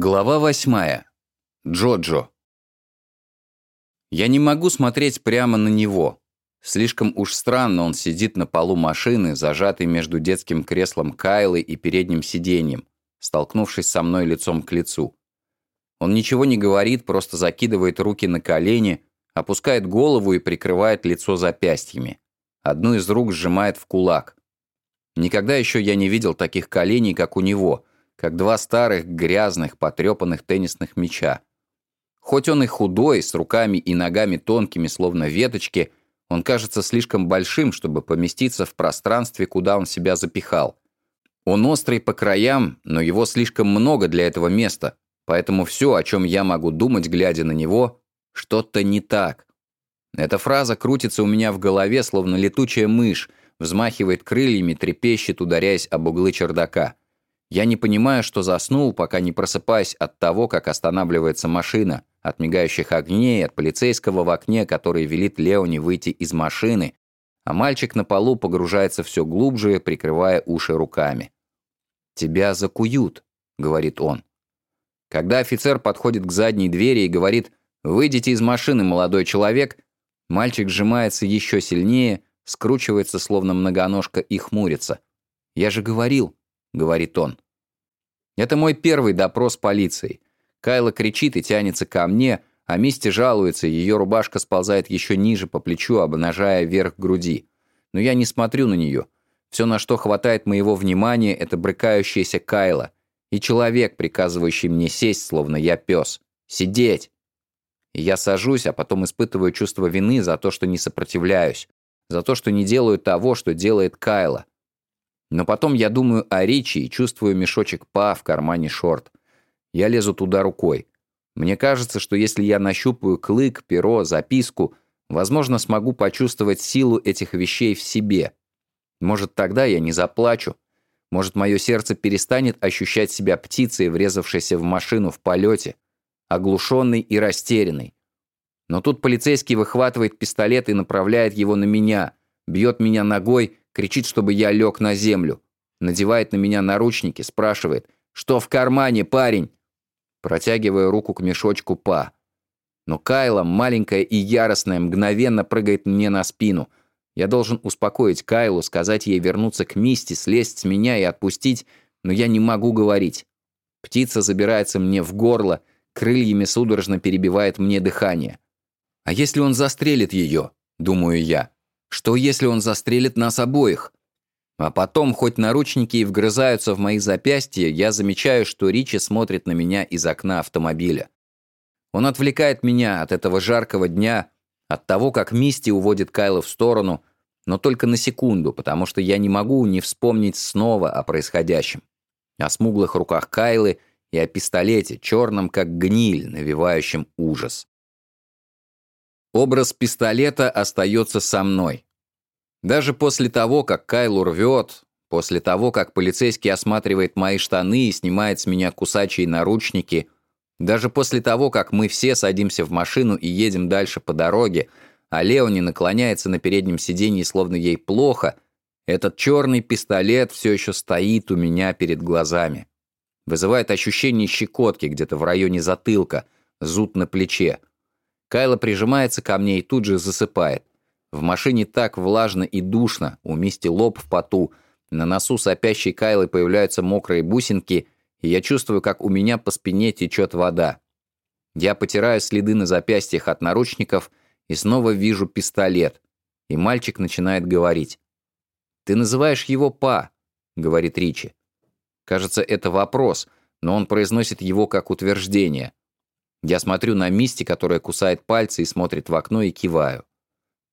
Глава восьмая. Джоджо. Я не могу смотреть прямо на него. Слишком уж странно он сидит на полу машины, зажатый между детским креслом Кайлы и передним сиденьем, столкнувшись со мной лицом к лицу. Он ничего не говорит, просто закидывает руки на колени, опускает голову и прикрывает лицо запястьями. Одну из рук сжимает в кулак. Никогда еще я не видел таких коленей, как у него, как два старых, грязных, потрепанных теннисных мяча. Хоть он и худой, с руками и ногами тонкими, словно веточки, он кажется слишком большим, чтобы поместиться в пространстве, куда он себя запихал. Он острый по краям, но его слишком много для этого места, поэтому все, о чем я могу думать, глядя на него, что-то не так. Эта фраза крутится у меня в голове, словно летучая мышь, взмахивает крыльями, трепещет, ударяясь об углы чердака. Я не понимаю, что заснул, пока не просыпаюсь от того, как останавливается машина, от мигающих огней, от полицейского в окне, который велит Леоне выйти из машины, а мальчик на полу погружается все глубже, прикрывая уши руками. «Тебя закуют», — говорит он. Когда офицер подходит к задней двери и говорит «Выйдите из машины, молодой человек», мальчик сжимается еще сильнее, скручивается, словно многоножка, и хмурится. «Я же говорил», — говорит он. Это мой первый допрос полиции. Кайла кричит и тянется ко мне, а Мисти жалуется, ее рубашка сползает еще ниже по плечу, обнажая верх груди. Но я не смотрю на нее. Все, на что хватает моего внимания, это брыкающаяся Кайла. И человек, приказывающий мне сесть, словно я пес. Сидеть! И я сажусь, а потом испытываю чувство вины за то, что не сопротивляюсь. За то, что не делаю того, что делает Кайла. Но потом я думаю о Ричи и чувствую мешочек па в кармане шорт. Я лезу туда рукой. Мне кажется, что если я нащупаю клык, перо, записку, возможно, смогу почувствовать силу этих вещей в себе. Может, тогда я не заплачу. Может, мое сердце перестанет ощущать себя птицей, врезавшейся в машину в полете, оглушенной и растерянной. Но тут полицейский выхватывает пистолет и направляет его на меня, бьет меня ногой, кричит, чтобы я лег на землю, надевает на меня наручники, спрашивает, что в кармане, парень? Протягивая руку к мешочку Па. Но Кайла, маленькая и яростная, мгновенно прыгает мне на спину. Я должен успокоить Кайлу, сказать ей вернуться к Мисти, слезть с меня и отпустить, но я не могу говорить. Птица забирается мне в горло, крыльями судорожно перебивает мне дыхание. А если он застрелит ее, думаю я? Что если он застрелит нас обоих? А потом, хоть наручники и вгрызаются в мои запястья, я замечаю, что Ричи смотрит на меня из окна автомобиля. Он отвлекает меня от этого жаркого дня, от того, как Мисти уводит Кайла в сторону, но только на секунду, потому что я не могу не вспомнить снова о происходящем. О смуглых руках Кайлы и о пистолете, черном как гниль, навевающем ужас. Образ пистолета остается со мной. Даже после того, как Кайлу рвет, после того, как полицейский осматривает мои штаны и снимает с меня кусачие наручники, даже после того, как мы все садимся в машину и едем дальше по дороге, а Леони наклоняется на переднем сиденье, словно ей плохо, этот черный пистолет все еще стоит у меня перед глазами. Вызывает ощущение щекотки где-то в районе затылка, зуд на плече. Кайла прижимается ко мне и тут же засыпает. В машине так влажно и душно, у Мисти лоб в поту, на носу сопящей Кайлы появляются мокрые бусинки, и я чувствую, как у меня по спине течет вода. Я потираю следы на запястьях от наручников и снова вижу пистолет. И мальчик начинает говорить. «Ты называешь его Па», — говорит Ричи. Кажется, это вопрос, но он произносит его как утверждение. Я смотрю на Мисти, которая кусает пальцы и смотрит в окно, и киваю.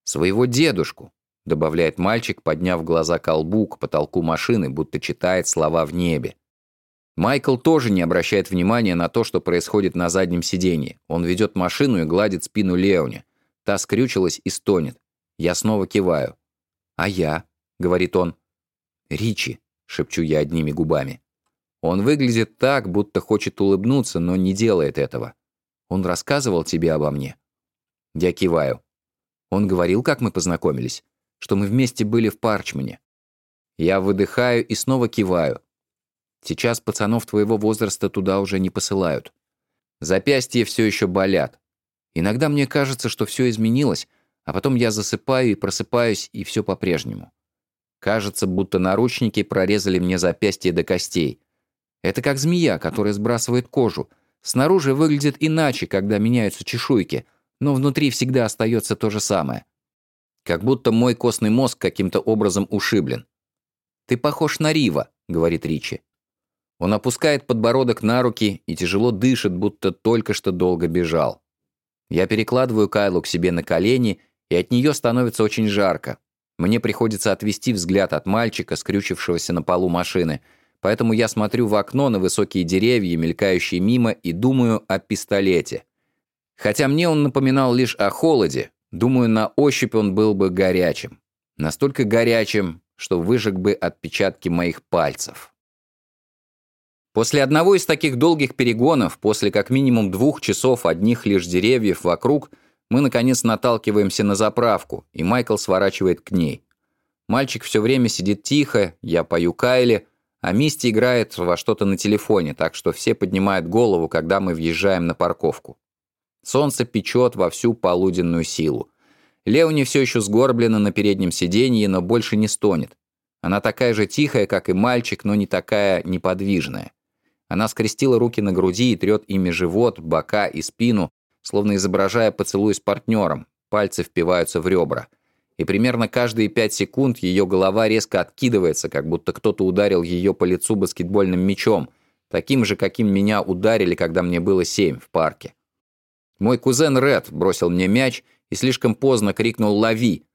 «Своего дедушку», — добавляет мальчик, подняв глаза к лбу, к потолку машины, будто читает слова в небе. Майкл тоже не обращает внимания на то, что происходит на заднем сиденье. Он ведет машину и гладит спину Леоне. Та скрючилась и стонет. Я снова киваю. «А я?» — говорит он. «Ричи», — шепчу я одними губами. Он выглядит так, будто хочет улыбнуться, но не делает этого. Он рассказывал тебе обо мне?» Я киваю. Он говорил, как мы познакомились, что мы вместе были в Парчмане. Я выдыхаю и снова киваю. Сейчас пацанов твоего возраста туда уже не посылают. Запястья все еще болят. Иногда мне кажется, что все изменилось, а потом я засыпаю и просыпаюсь, и все по-прежнему. Кажется, будто наручники прорезали мне запястье до костей. Это как змея, которая сбрасывает кожу. Снаружи выглядит иначе, когда меняются чешуйки, но внутри всегда остается то же самое. Как будто мой костный мозг каким-то образом ушиблен. «Ты похож на Рива», — говорит Ричи. Он опускает подбородок на руки и тяжело дышит, будто только что долго бежал. Я перекладываю Кайлу к себе на колени, и от нее становится очень жарко. Мне приходится отвести взгляд от мальчика, скрючившегося на полу машины, поэтому я смотрю в окно на высокие деревья, мелькающие мимо, и думаю о пистолете. Хотя мне он напоминал лишь о холоде, думаю, на ощупь он был бы горячим. Настолько горячим, что выжег бы отпечатки моих пальцев. После одного из таких долгих перегонов, после как минимум двух часов одних лишь деревьев вокруг, мы, наконец, наталкиваемся на заправку, и Майкл сворачивает к ней. Мальчик все время сидит тихо, я пою Кайли, а Мисти играет во что-то на телефоне, так что все поднимают голову, когда мы въезжаем на парковку. Солнце печет во всю полуденную силу. Леони все еще сгорблена на переднем сиденье, но больше не стонет. Она такая же тихая, как и мальчик, но не такая неподвижная. Она скрестила руки на груди и трет ими живот, бока и спину, словно изображая поцелуй с партнером. Пальцы впиваются в ребра. И примерно каждые пять секунд ее голова резко откидывается, как будто кто-то ударил ее по лицу баскетбольным мячом, таким же, каким меня ударили, когда мне было семь в парке. Мой кузен Ред бросил мне мяч и слишком поздно крикнул «Лови!»,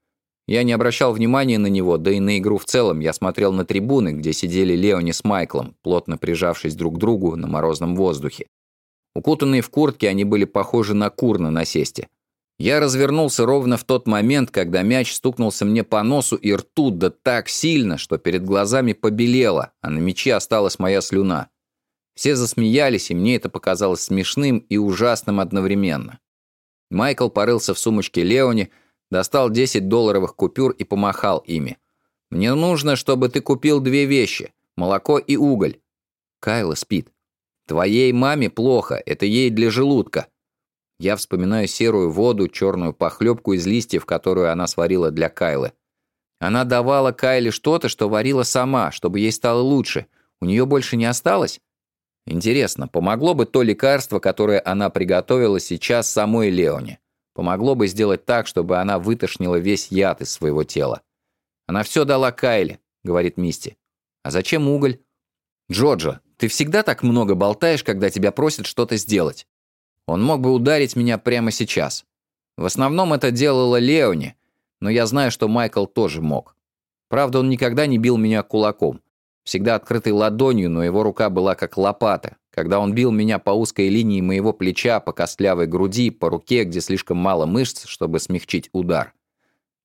я не обращал внимания на него, да и на игру в целом. Я смотрел на трибуны, где сидели Леони с Майклом, плотно прижавшись друг к другу на морозном воздухе. Укутанные в куртки, они были похожи на кур на насесте. Я развернулся ровно в тот момент, когда мяч стукнулся мне по носу и рту, да так сильно, что перед глазами побелело, а на мяче осталась моя слюна. Все засмеялись, и мне это показалось смешным и ужасным одновременно. Майкл порылся в сумочке Леони, достал 10 долларовых купюр и помахал ими. «Мне нужно, чтобы ты купил две вещи – молоко и уголь». Кайла спит. «Твоей маме плохо, это ей для желудка». Я вспоминаю серую воду, черную похлебку из листьев, которую она сварила для Кайлы. Она давала Кайле что-то, что варила сама, чтобы ей стало лучше. У нее больше не осталось? Интересно, помогло бы то лекарство, которое она приготовила сейчас самой Леоне? Помогло бы сделать так, чтобы она вытошнила весь яд из своего тела. «Она все дала Кайле», — говорит Мисти. «А зачем уголь?» «Джоджо, ты всегда так много болтаешь, когда тебя просят что-то сделать. Он мог бы ударить меня прямо сейчас. В основном это делала Леони, но я знаю, что Майкл тоже мог. Правда, он никогда не бил меня кулаком. Всегда открытой ладонью, но его рука была как лопата, когда он бил меня по узкой линии моего плеча, по костлявой груди, по руке, где слишком мало мышц, чтобы смягчить удар.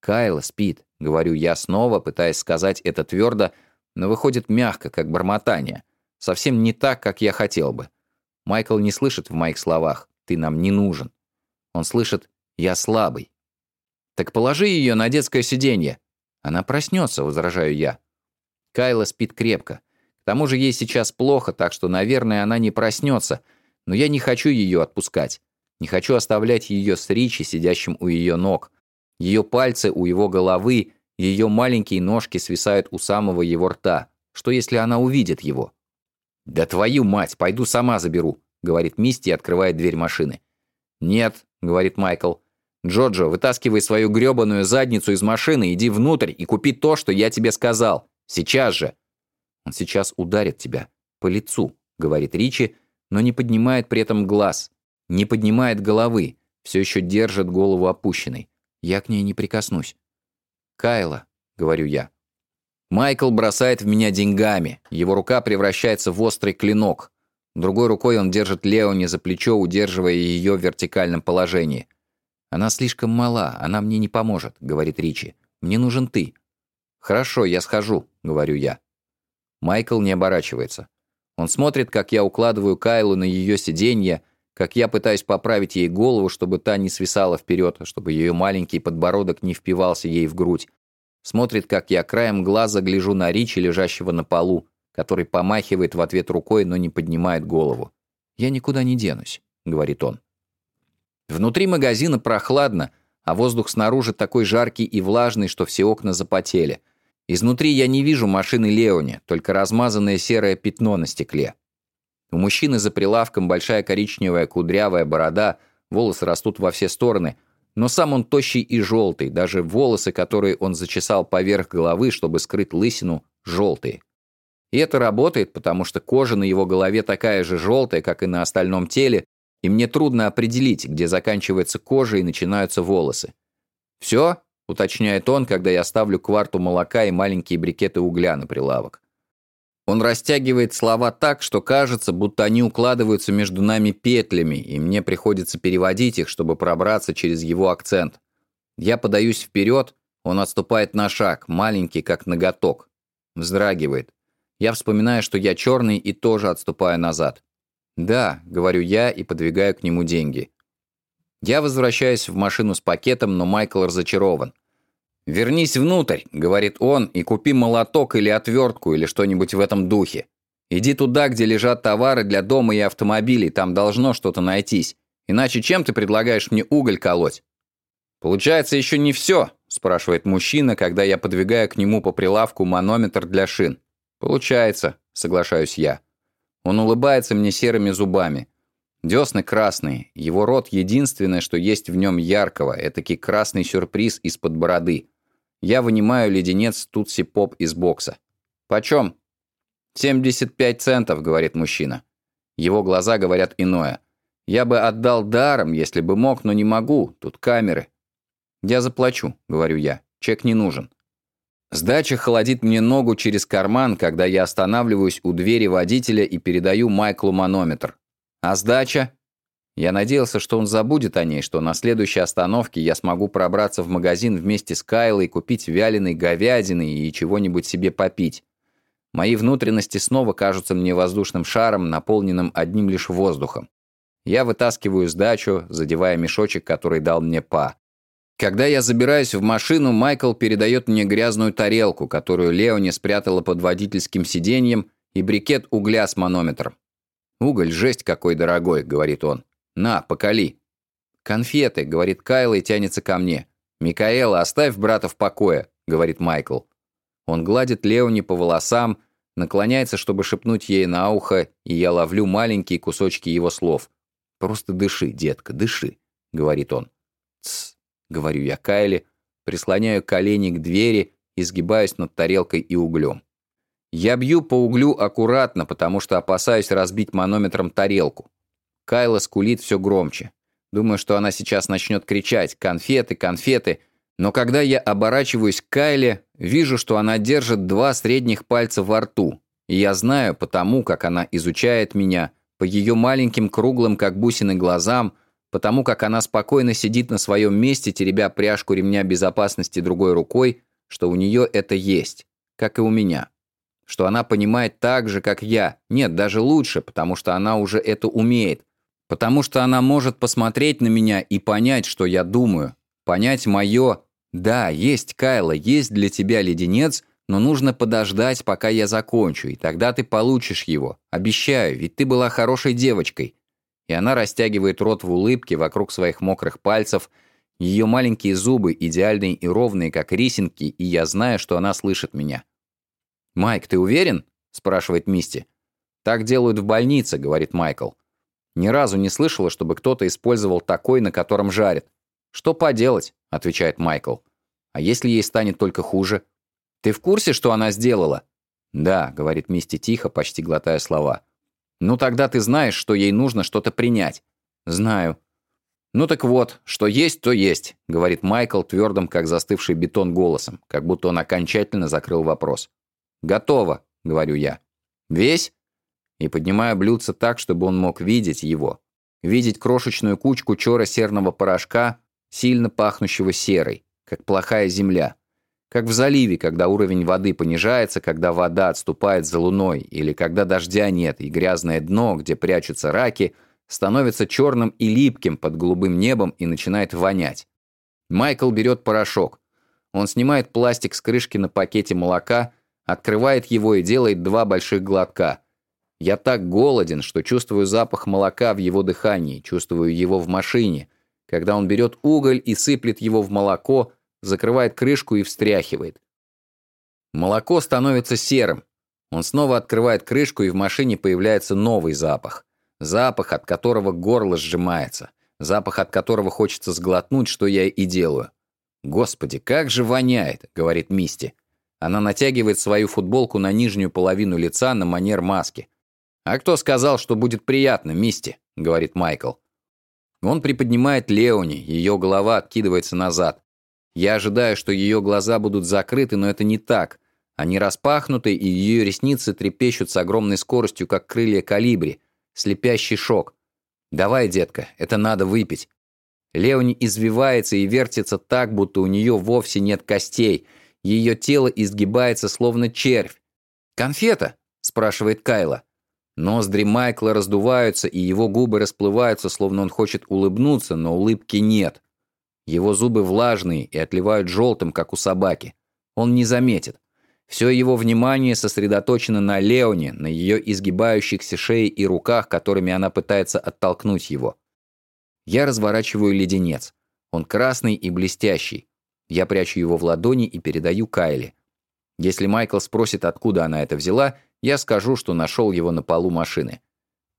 «Кайла спит», — говорю я снова, пытаясь сказать это твердо, но выходит мягко, как бормотание. Совсем не так, как я хотел бы. Майкл не слышит в моих словах «ты нам не нужен». Он слышит «я слабый». «Так положи ее на детское сиденье». «Она проснется», — возражаю я. Кайла спит крепко. К тому же ей сейчас плохо, так что, наверное, она не проснется. Но я не хочу ее отпускать. Не хочу оставлять ее с Ричи, сидящим у ее ног. Ее пальцы у его головы, ее маленькие ножки свисают у самого его рта. Что, если она увидит его? «Да твою мать, пойду сама заберу», — говорит Мисти и открывает дверь машины. «Нет», — говорит Майкл. «Джоджо, вытаскивай свою грёбаную задницу из машины, иди внутрь и купи то, что я тебе сказал. Сейчас же!» «Он сейчас ударит тебя. По лицу», — говорит Ричи, но не поднимает при этом глаз, не поднимает головы, все еще держит голову опущенной. Я к ней не прикоснусь. «Кайла», — говорю я. Майкл бросает в меня деньгами. Его рука превращается в острый клинок. Другой рукой он держит Леони за плечо, удерживая ее в вертикальном положении. «Она слишком мала, она мне не поможет», — говорит Ричи. «Мне нужен ты». «Хорошо, я схожу», — говорю я. Майкл не оборачивается. Он смотрит, как я укладываю Кайлу на ее сиденье, как я пытаюсь поправить ей голову, чтобы та не свисала вперед, чтобы ее маленький подбородок не впивался ей в грудь. Смотрит, как я краем глаза гляжу на Ричи, лежащего на полу, который помахивает в ответ рукой, но не поднимает голову. «Я никуда не денусь», — говорит он. Внутри магазина прохладно, а воздух снаружи такой жаркий и влажный, что все окна запотели. Изнутри я не вижу машины Леони, только размазанное серое пятно на стекле. У мужчины за прилавком большая коричневая кудрявая борода, волосы растут во все стороны, но сам он тощий и желтый, даже волосы, которые он зачесал поверх головы, чтобы скрыть лысину, желтые. И это работает, потому что кожа на его голове такая же желтая, как и на остальном теле, и мне трудно определить, где заканчивается кожа и начинаются волосы. «Все?» — уточняет он, когда я ставлю кварту молока и маленькие брикеты угля на прилавок. Он растягивает слова так, что кажется, будто они укладываются между нами петлями, и мне приходится переводить их, чтобы пробраться через его акцент. Я подаюсь вперед, он отступает на шаг, маленький, как ноготок. Вздрагивает. Я вспоминаю, что я черный, и тоже отступаю назад. «Да», — говорю я и подвигаю к нему деньги. Я возвращаюсь в машину с пакетом, но Майкл разочарован. «Вернись внутрь», — говорит он, — «и купи молоток или отвертку или что-нибудь в этом духе. Иди туда, где лежат товары для дома и автомобилей, там должно что-то найтись. Иначе чем ты предлагаешь мне уголь колоть?» «Получается еще не все», — спрашивает мужчина, когда я подвигаю к нему по прилавку манометр для шин. «Получается», — соглашаюсь я. Он улыбается мне серыми зубами. Десны красные, его рот единственное, что есть в нем яркого, этакий красный сюрприз из-под бороды. Я вынимаю леденец Тутси Поп из бокса. «Почем?» «75 центов», — говорит мужчина. Его глаза говорят иное. «Я бы отдал даром, если бы мог, но не могу. Тут камеры». «Я заплачу», — говорю я. «Чек не нужен». Сдача холодит мне ногу через карман, когда я останавливаюсь у двери водителя и передаю Майклу манометр. А сдача? Я надеялся, что он забудет о ней, что на следующей остановке я смогу пробраться в магазин вместе с Кайлой, купить вяленой говядины и чего-нибудь себе попить. Мои внутренности снова кажутся мне воздушным шаром, наполненным одним лишь воздухом. Я вытаскиваю сдачу, задевая мешочек, который дал мне Па. Когда я забираюсь в машину, Майкл передает мне грязную тарелку, которую Леони спрятала под водительским сиденьем, и брикет угля с манометром. «Уголь, жесть какой дорогой», — говорит он. «На, покали». «Конфеты», — говорит Кайл и тянется ко мне. «Микаэла, оставь брата в покое», — говорит Майкл. Он гладит Леони по волосам, наклоняется, чтобы шепнуть ей на ухо, и я ловлю маленькие кусочки его слов. «Просто дыши, детка, дыши», — говорит он. «Тсс, — говорю я Кайле, прислоняю колени к двери и сгибаюсь над тарелкой и углем. Я бью по углю аккуратно, потому что опасаюсь разбить манометром тарелку. Кайла скулит все громче. Думаю, что она сейчас начнет кричать «конфеты, конфеты», но когда я оборачиваюсь к Кайле, вижу, что она держит два средних пальца во рту, и я знаю потому, как она изучает меня, по ее маленьким круглым, как бусины, глазам — потому как она спокойно сидит на своем месте, теребя пряжку ремня безопасности другой рукой, что у нее это есть, как и у меня. Что она понимает так же, как я. Нет, даже лучше, потому что она уже это умеет. Потому что она может посмотреть на меня и понять, что я думаю. Понять мое «Да, есть, Кайла, есть для тебя леденец», но нужно подождать, пока я закончу, и тогда ты получишь его. Обещаю, ведь ты была хорошей девочкой и она растягивает рот в улыбке вокруг своих мокрых пальцев, ее маленькие зубы идеальные и ровные, как рисинки, и я знаю, что она слышит меня. «Майк, ты уверен?» — спрашивает Мисти. «Так делают в больнице», — говорит Майкл. «Ни разу не слышала, чтобы кто-то использовал такой, на котором жарит». «Что поделать?» — отвечает Майкл. «А если ей станет только хуже?» «Ты в курсе, что она сделала?» «Да», — говорит Мисти тихо, почти глотая слова. «Ну тогда ты знаешь, что ей нужно что-то принять». «Знаю». «Ну так вот, что есть, то есть», — говорит Майкл твердым, как застывший бетон голосом, как будто он окончательно закрыл вопрос. «Готово», — говорю я. «Весь?» И поднимаю блюдце так, чтобы он мог видеть его. Видеть крошечную кучку чора-серного порошка, сильно пахнущего серой, как плохая земля. Как в заливе, когда уровень воды понижается, когда вода отступает за луной, или когда дождя нет, и грязное дно, где прячутся раки, становится черным и липким под голубым небом и начинает вонять. Майкл берет порошок. Он снимает пластик с крышки на пакете молока, открывает его и делает два больших глотка. Я так голоден, что чувствую запах молока в его дыхании, чувствую его в машине, когда он берет уголь и сыплет его в молоко, закрывает крышку и встряхивает. Молоко становится серым. Он снова открывает крышку, и в машине появляется новый запах. Запах, от которого горло сжимается. Запах, от которого хочется сглотнуть, что я и делаю. «Господи, как же воняет!» — говорит Мисти. Она натягивает свою футболку на нижнюю половину лица на манер маски. «А кто сказал, что будет приятно, Мисти?» — говорит Майкл. Он приподнимает Леони, ее голова откидывается назад. Я ожидаю, что ее глаза будут закрыты, но это не так. Они распахнуты, и ее ресницы трепещут с огромной скоростью, как крылья калибри. Слепящий шок. «Давай, детка, это надо выпить». Леони извивается и вертится так, будто у нее вовсе нет костей. Ее тело изгибается, словно червь. «Конфета?» – спрашивает Кайла. Ноздри Майкла раздуваются, и его губы расплываются, словно он хочет улыбнуться, но улыбки нет. Его зубы влажные и отливают желтым, как у собаки. Он не заметит. Все его внимание сосредоточено на Леоне, на ее изгибающихся шее и руках, которыми она пытается оттолкнуть его. Я разворачиваю леденец. Он красный и блестящий. Я прячу его в ладони и передаю Кайле. Если Майкл спросит, откуда она это взяла, я скажу, что нашел его на полу машины.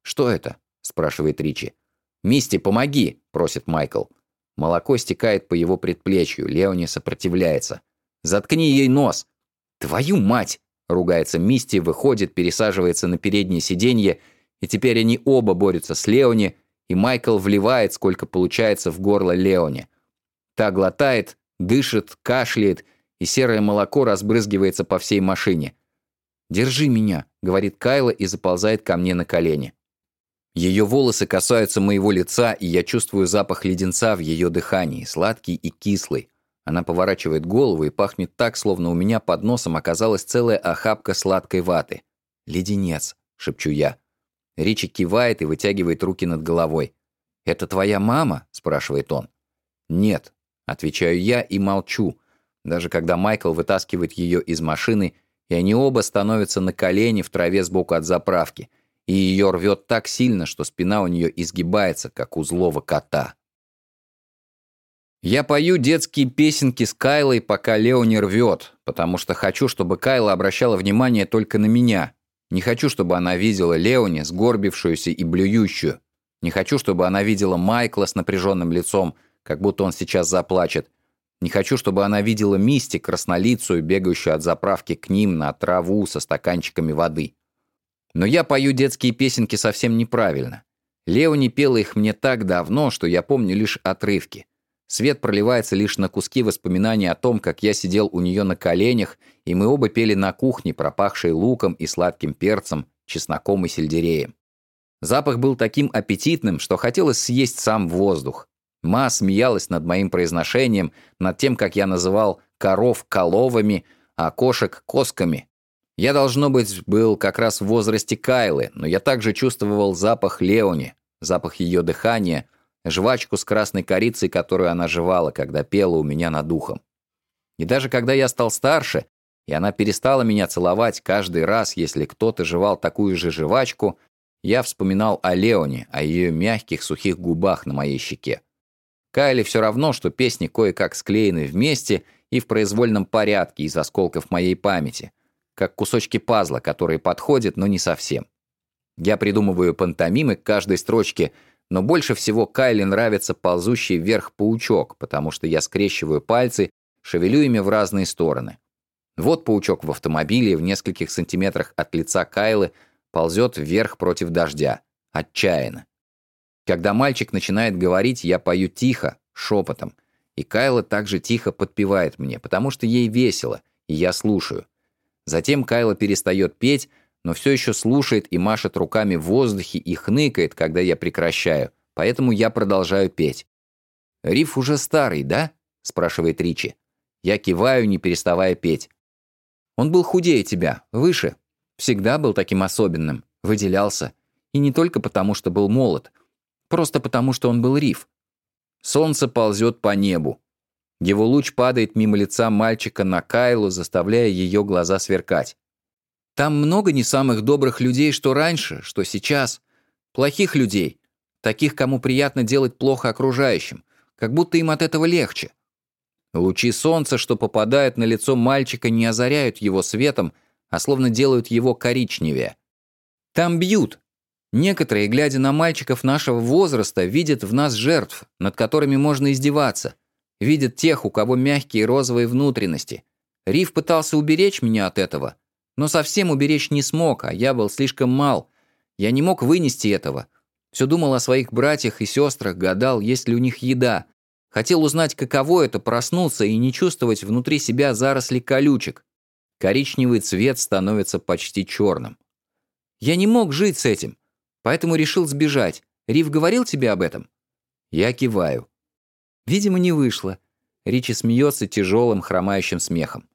«Что это?» – спрашивает Ричи. «Мисти, помоги!» – просит Майкл. Молоко стекает по его предплечью, Леони сопротивляется. «Заткни ей нос!» «Твою мать!» – ругается Мисти, выходит, пересаживается на переднее сиденье, и теперь они оба борются с Леони, и Майкл вливает, сколько получается в горло Леони. Та глотает, дышит, кашляет, и серое молоко разбрызгивается по всей машине. «Держи меня», — говорит Кайла и заползает ко мне на колени. Ее волосы касаются моего лица, и я чувствую запах леденца в ее дыхании, сладкий и кислый. Она поворачивает голову и пахнет так, словно у меня под носом оказалась целая охапка сладкой ваты. «Леденец», — шепчу я. Ричи кивает и вытягивает руки над головой. «Это твоя мама?» — спрашивает он. «Нет», — отвечаю я и молчу, даже когда Майкл вытаскивает ее из машины и они оба становятся на колени в траве сбоку от заправки, и ее рвет так сильно, что спина у нее изгибается, как у злого кота. Я пою детские песенки с Кайлой, пока Лео не рвет, потому что хочу, чтобы Кайла обращала внимание только на меня. Не хочу, чтобы она видела Леони, сгорбившуюся и блюющую. Не хочу, чтобы она видела Майкла с напряженным лицом, как будто он сейчас заплачет. Не хочу, чтобы она видела Мисти, краснолицую, бегающую от заправки к ним на траву со стаканчиками воды. Но я пою детские песенки совсем неправильно. Леони пела их мне так давно, что я помню лишь отрывки. Свет проливается лишь на куски воспоминаний о том, как я сидел у нее на коленях, и мы оба пели на кухне, пропахшей луком и сладким перцем, чесноком и сельдереем. Запах был таким аппетитным, что хотелось съесть сам воздух. Ма смеялась над моим произношением, над тем, как я называл коров коловами, а кошек косками. Я, должно быть, был как раз в возрасте Кайлы, но я также чувствовал запах Леони, запах ее дыхания, жвачку с красной корицей, которую она жевала, когда пела у меня над ухом. И даже когда я стал старше, и она перестала меня целовать каждый раз, если кто-то жевал такую же жвачку, я вспоминал о Леоне, о ее мягких сухих губах на моей щеке. Кайле все равно, что песни кое-как склеены вместе и в произвольном порядке из осколков моей памяти, как кусочки пазла, которые подходят, но не совсем. Я придумываю пантомимы к каждой строчке, но больше всего Кайле нравится ползущий вверх паучок, потому что я скрещиваю пальцы, шевелю ими в разные стороны. Вот паучок в автомобиле в нескольких сантиметрах от лица Кайлы ползет вверх против дождя. Отчаянно. Когда мальчик начинает говорить, я пою тихо, шепотом. И Кайла также тихо подпевает мне, потому что ей весело, и я слушаю. Затем Кайла перестает петь, но все еще слушает и машет руками в воздухе и хныкает, когда я прекращаю, поэтому я продолжаю петь. «Риф уже старый, да?» — спрашивает Ричи. Я киваю, не переставая петь. «Он был худее тебя, выше. Всегда был таким особенным, выделялся. И не только потому, что был молод. Просто потому, что он был риф. Солнце ползет по небу. Его луч падает мимо лица мальчика на Кайлу, заставляя ее глаза сверкать. Там много не самых добрых людей, что раньше, что сейчас. Плохих людей. Таких, кому приятно делать плохо окружающим. Как будто им от этого легче. Лучи солнца, что попадают на лицо мальчика, не озаряют его светом, а словно делают его коричневее. Там бьют. Некоторые, глядя на мальчиков нашего возраста, видят в нас жертв, над которыми можно издеваться. Видят тех, у кого мягкие розовые внутренности. Риф пытался уберечь меня от этого, но совсем уберечь не смог, а я был слишком мал. Я не мог вынести этого. Все думал о своих братьях и сестрах, гадал, есть ли у них еда. Хотел узнать, каково это проснуться и не чувствовать внутри себя заросли колючек. Коричневый цвет становится почти черным. Я не мог жить с этим, поэтому решил сбежать. Риф говорил тебе об этом? Я киваю. Видимо, не вышло. Ричи смеется тяжелым, хромающим смехом.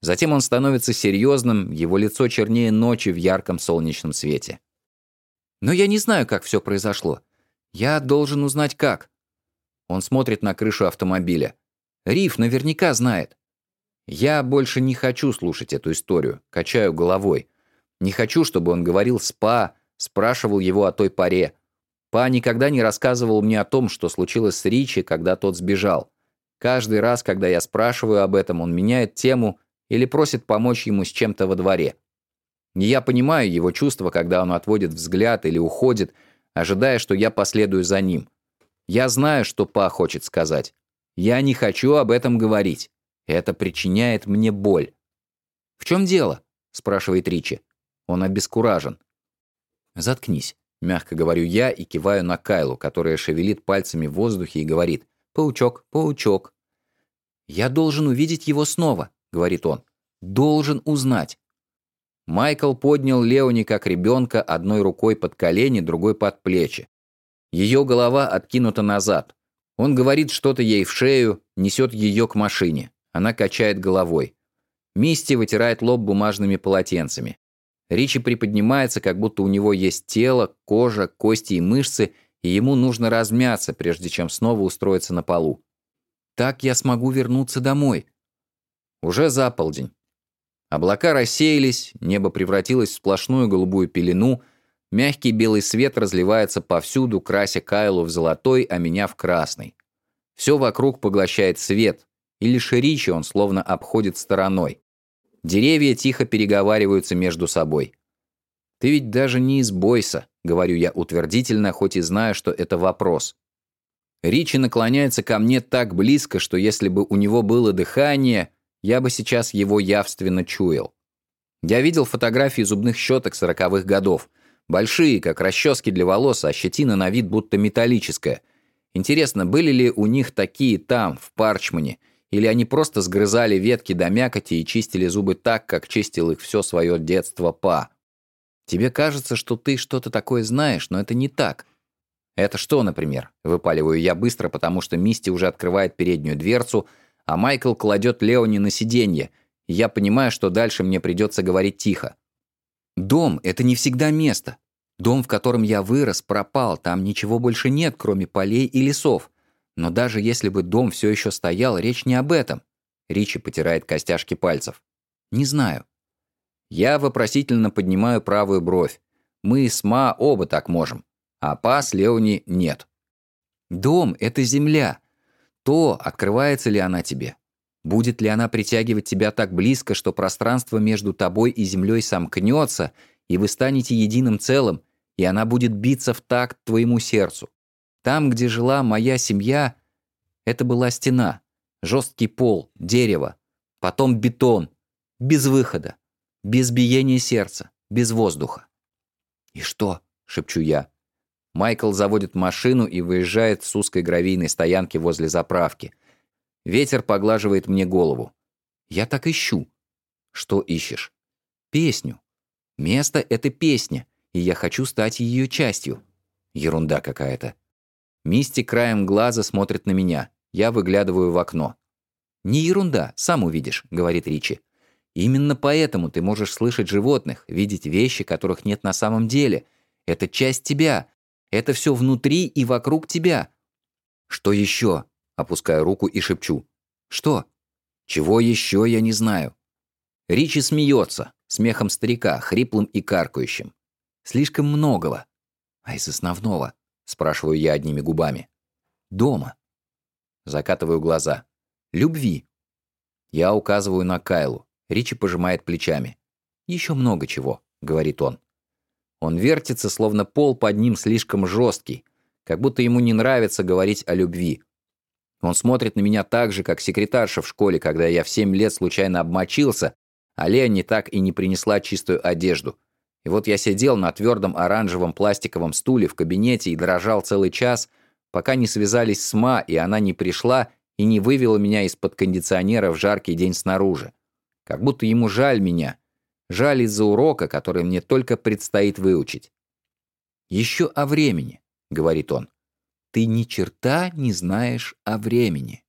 Затем он становится серьезным, его лицо чернее ночи в ярком солнечном свете. Но я не знаю, как все произошло. Я должен узнать, как. Он смотрит на крышу автомобиля. Риф наверняка знает. Я больше не хочу слушать эту историю, качаю головой. Не хочу, чтобы он говорил с Па, спрашивал его о той паре. Па никогда не рассказывал мне о том, что случилось с Ричи, когда тот сбежал. Каждый раз, когда я спрашиваю об этом, он меняет тему или просит помочь ему с чем-то во дворе. Я понимаю его чувства, когда он отводит взгляд или уходит, ожидая, что я последую за ним. Я знаю, что Па хочет сказать. Я не хочу об этом говорить. Это причиняет мне боль. «В чем дело?» – спрашивает Ричи. Он обескуражен. «Заткнись», — мягко говорю я и киваю на Кайлу, которая шевелит пальцами в воздухе и говорит «Паучок, паучок». «Я должен увидеть его снова», — говорит он. «Должен узнать». Майкл поднял Леони как ребенка одной рукой под колени, другой под плечи. Ее голова откинута назад. Он говорит что-то ей в шею, несет ее к машине. Она качает головой. Мисти вытирает лоб бумажными полотенцами. Ричи приподнимается, как будто у него есть тело, кожа, кости и мышцы, и ему нужно размяться, прежде чем снова устроиться на полу. Так я смогу вернуться домой. Уже за полдень. Облака рассеялись, небо превратилось в сплошную голубую пелену, мягкий белый свет разливается повсюду, крася Кайлу в золотой, а меня в красный. Все вокруг поглощает свет, и лишь Ричи он словно обходит стороной. Деревья тихо переговариваются между собой. «Ты ведь даже не из Бойса», — говорю я утвердительно, хоть и знаю, что это вопрос. Ричи наклоняется ко мне так близко, что если бы у него было дыхание, я бы сейчас его явственно чуял. Я видел фотографии зубных щеток сороковых годов. Большие, как расчески для волос, а щетина на вид будто металлическая. Интересно, были ли у них такие там, в Парчмане, или они просто сгрызали ветки до мякоти и чистили зубы так, как чистил их все свое детство Па. Тебе кажется, что ты что-то такое знаешь, но это не так. Это что, например? Выпаливаю я быстро, потому что Мисти уже открывает переднюю дверцу, а Майкл кладет Леони на сиденье, я понимаю, что дальше мне придется говорить тихо. Дом — это не всегда место. Дом, в котором я вырос, пропал, там ничего больше нет, кроме полей и лесов. Но даже если бы дом все еще стоял, речь не об этом. Ричи потирает костяшки пальцев. Не знаю. Я вопросительно поднимаю правую бровь. Мы с Ма оба так можем. А Па с Леони нет. Дом — это земля. То, открывается ли она тебе. Будет ли она притягивать тебя так близко, что пространство между тобой и землей сомкнется, и вы станете единым целым, и она будет биться в такт твоему сердцу. Там, где жила моя семья, это была стена, жесткий пол, дерево, потом бетон, без выхода, без биения сердца, без воздуха. «И что?» — шепчу я. Майкл заводит машину и выезжает с узкой гравийной стоянки возле заправки. Ветер поглаживает мне голову. Я так ищу. Что ищешь? Песню. Место — это песня, и я хочу стать ее частью. Ерунда какая-то. Мисти краем глаза смотрит на меня. Я выглядываю в окно. «Не ерунда, сам увидишь», — говорит Ричи. «Именно поэтому ты можешь слышать животных, видеть вещи, которых нет на самом деле. Это часть тебя. Это все внутри и вокруг тебя». «Что еще?» — опускаю руку и шепчу. «Что?» «Чего еще, я не знаю». Ричи смеется. смехом старика, хриплым и каркающим. Слишком многого. А из основного? Спрашиваю я одними губами. Дома. Закатываю глаза. Любви. Я указываю на Кайлу. Ричи пожимает плечами. Еще много чего, говорит он. Он вертится, словно пол под ним слишком жесткий, как будто ему не нравится говорить о любви. Он смотрит на меня так же, как секретарша в школе, когда я в семь лет случайно обмочился, а Леони так и не принесла чистую одежду. И вот я сидел на твердом оранжевом пластиковом стуле в кабинете и дрожал целый час, пока не связались с Ма, и она не пришла и не вывела меня из-под кондиционера в жаркий день снаружи. Как будто ему жаль меня. Жаль из-за урока, который мне только предстоит выучить. «Еще о времени», — говорит он. «Ты ни черта не знаешь о времени».